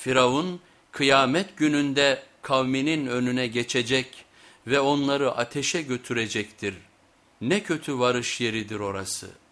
Firavun kıyamet gününde kavminin önüne geçecek ve onları ateşe götürecektir. Ne kötü varış yeridir orası.''